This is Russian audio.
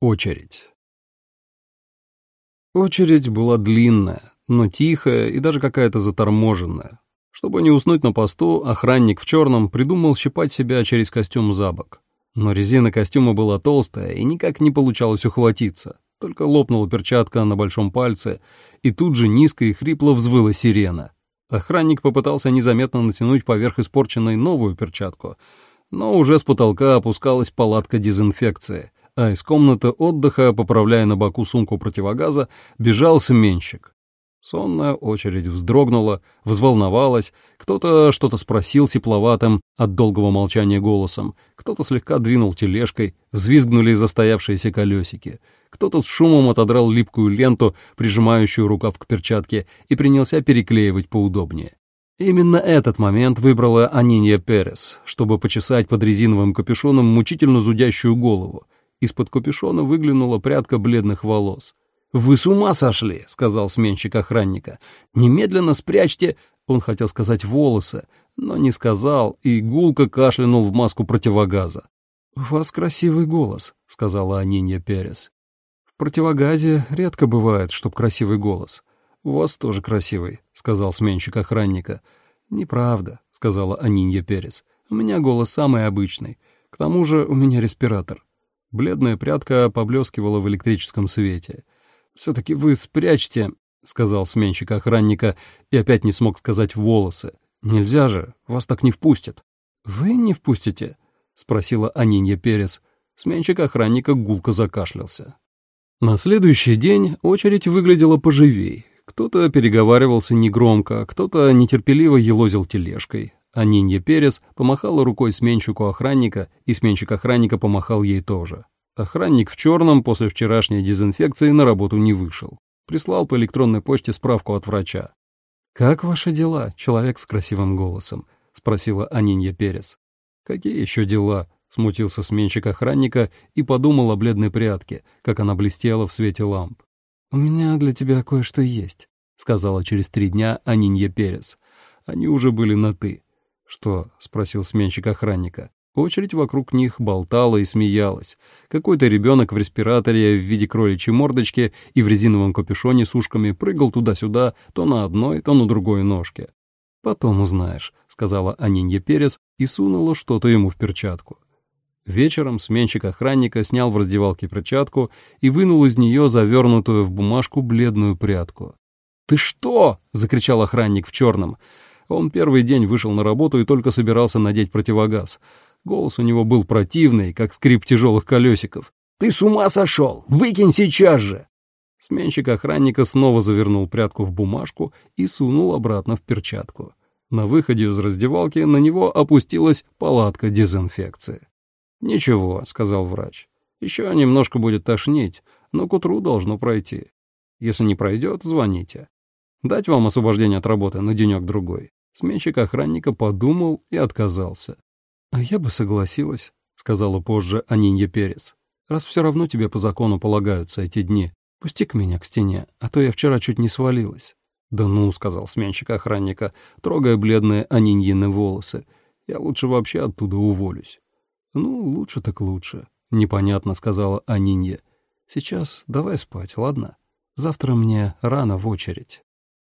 Очередь. Очередь была длинная, но тихая и даже какая-то заторможенная. Чтобы не уснуть на посту, охранник в черном придумал щипать себя через костюм за бок. Но резина костюма была толстая и никак не получалось ухватиться. Только лопнула перчатка на большом пальце, и тут же низко и хрипло взвыла сирена. Охранник попытался незаметно натянуть поверх испорченной новую перчатку, но уже с потолка опускалась палатка дезинфекции — а из комнаты отдыха, поправляя на боку сумку противогаза, бежал сменщик. Сонная очередь вздрогнула, взволновалась, кто-то что-то спросил тепловатым от долгого молчания голосом, кто-то слегка двинул тележкой, взвизгнули застоявшиеся колесики, кто-то с шумом отодрал липкую ленту, прижимающую рукав к перчатке, и принялся переклеивать поудобнее. Именно этот момент выбрала Анинья Перес, чтобы почесать под резиновым капюшоном мучительно зудящую голову, из-под капюшона выглянула прядка бледных волос. «Вы с ума сошли!» — сказал сменщик охранника. «Немедленно спрячьте...» Он хотел сказать «волосы», но не сказал, и гулко кашлянул в маску противогаза. «У вас красивый голос», — сказала Анинья Перес. «В противогазе редко бывает, чтоб красивый голос. У вас тоже красивый», — сказал сменщик охранника. «Неправда», — сказала Анинья Перес. «У меня голос самый обычный. К тому же у меня респиратор». Бледная прядка поблескивала в электрическом свете. «Все-таки вы спрячьте», — сказал сменщик охранника и опять не смог сказать волосы. «Нельзя же, вас так не впустят». «Вы не впустите?» — спросила Анинья Перес. Сменщик охранника гулко закашлялся. На следующий день очередь выглядела поживей. Кто-то переговаривался негромко, кто-то нетерпеливо елозил тележкой, а Нинья Перес помахала рукой сменщику охранника, и сменщик охранника помахал ей тоже. Охранник в черном после вчерашней дезинфекции на работу не вышел. Прислал по электронной почте справку от врача. «Как ваши дела, человек с красивым голосом?» — спросила Анинья Перес. «Какие еще дела?» — смутился сменщик охранника и подумал о бледной прядке, как она блестела в свете ламп. «У меня для тебя кое-что есть», — сказала через три дня Анинья Перес. Они уже были на «ты». «Что?» — спросил сменщик охранника. Очередь вокруг них болтала и смеялась. Какой-то ребенок в респираторе в виде кроличьей мордочки и в резиновом капюшоне с ушками прыгал туда-сюда, то на одной, то на другой ножке. «Потом узнаешь», — сказала Анинья Перес и сунула что-то ему в перчатку. Вечером сменщик охранника снял в раздевалке перчатку и вынул из нее завернутую в бумажку бледную прядку. «Ты что?» — закричал охранник в черном. Он первый день вышел на работу и только собирался надеть противогаз. Голос у него был противный, как скрип тяжелых колесиков. «Ты с ума сошел! Выкинь сейчас же!» Сменщик охранника снова завернул прядку в бумажку и сунул обратно в перчатку. На выходе из раздевалки на него опустилась палатка дезинфекции. «Ничего», — сказал врач. «Еще немножко будет тошнить, но к утру должно пройти. Если не пройдет, звоните. Дать вам освобождение от работы на денек-другой». Сменщик охранника подумал и отказался. «А я бы согласилась», — сказала позже Анинья Перес. «Раз все равно тебе по закону полагаются эти дни, пусти к меня к стене, а то я вчера чуть не свалилась». «Да ну», — сказал сменщик охранника, трогая бледные Аниньины волосы. «Я лучше вообще оттуда уволюсь». «Ну, лучше так лучше», — непонятно сказала Анинья. «Сейчас давай спать, ладно? Завтра мне рано в очередь».